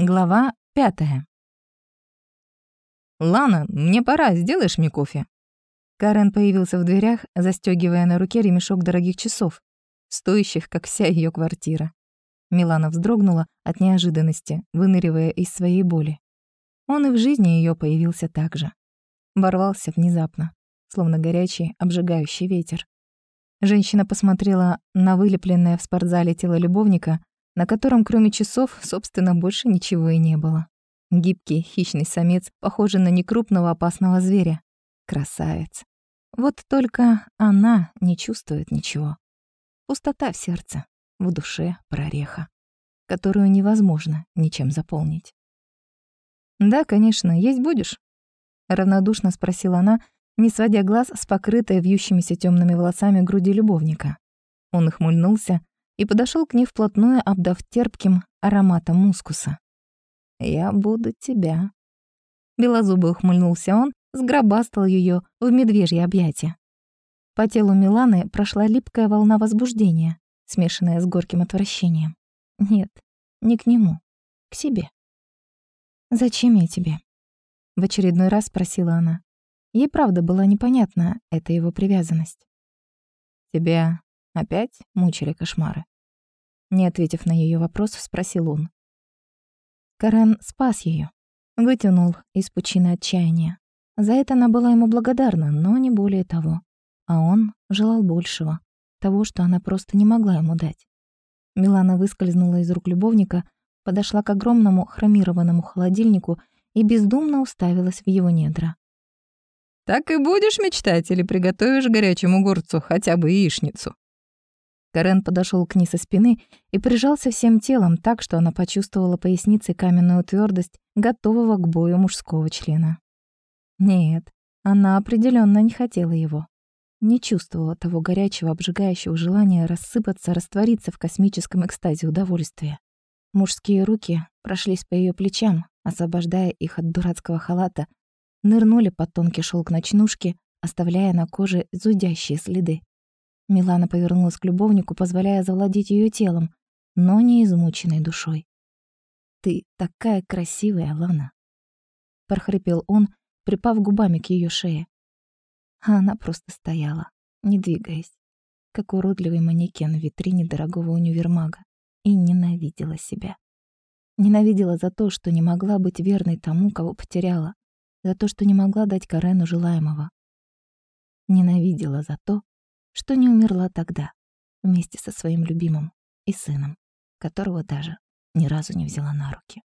Глава пятая. «Лана, мне пора, сделаешь мне кофе?» Карен появился в дверях, застегивая на руке ремешок дорогих часов, стоящих, как вся ее квартира. Милана вздрогнула от неожиданности, выныривая из своей боли. Он и в жизни ее появился так же. Ворвался внезапно, словно горячий, обжигающий ветер. Женщина посмотрела на вылепленное в спортзале тело любовника, на котором кроме часов, собственно, больше ничего и не было. Гибкий, хищный самец, похожий на некрупного опасного зверя. Красавец. Вот только она не чувствует ничего. Пустота в сердце, в душе прореха, которую невозможно ничем заполнить. «Да, конечно, есть будешь?» — равнодушно спросила она, не сводя глаз с покрытой вьющимися темными волосами груди любовника. Он ухмыльнулся, и подошел к ней вплотную, обдав терпким ароматом мускуса. «Я буду тебя». Белозубый ухмыльнулся он, сгробастал ее в медвежье объятия. По телу Миланы прошла липкая волна возбуждения, смешанная с горьким отвращением. Нет, не к нему, к себе. «Зачем я тебе?» В очередной раз спросила она. Ей правда была непонятна эта его привязанность. «Тебя опять мучили кошмары?» Не ответив на ее вопрос, спросил он. Карен спас ее, вытянул из пучины отчаяния. За это она была ему благодарна, но не более того. А он желал большего, того, что она просто не могла ему дать. Милана выскользнула из рук любовника, подошла к огромному хромированному холодильнику и бездумно уставилась в его недра. «Так и будешь мечтать или приготовишь горячему горцу хотя бы яичницу?» Карен подошел к ней со спины и прижался всем телом так, что она почувствовала поясницей каменную твердость готового к бою мужского члена. Нет, она определенно не хотела его. Не чувствовала того горячего, обжигающего желания рассыпаться, раствориться в космическом экстазе удовольствия. Мужские руки прошлись по ее плечам, освобождая их от дурацкого халата, нырнули под тонкий шелк ночнушки, оставляя на коже зудящие следы. Милана повернулась к любовнику, позволяя завладеть ее телом, но не измученной душой. «Ты такая красивая, Лана!» — прохрипел он, припав губами к ее шее. А она просто стояла, не двигаясь, как уродливый манекен в витрине дорогого универмага, и ненавидела себя. Ненавидела за то, что не могла быть верной тому, кого потеряла, за то, что не могла дать Карену желаемого. Ненавидела за то, что не умерла тогда, вместе со своим любимым и сыном, которого даже ни разу не взяла на руки.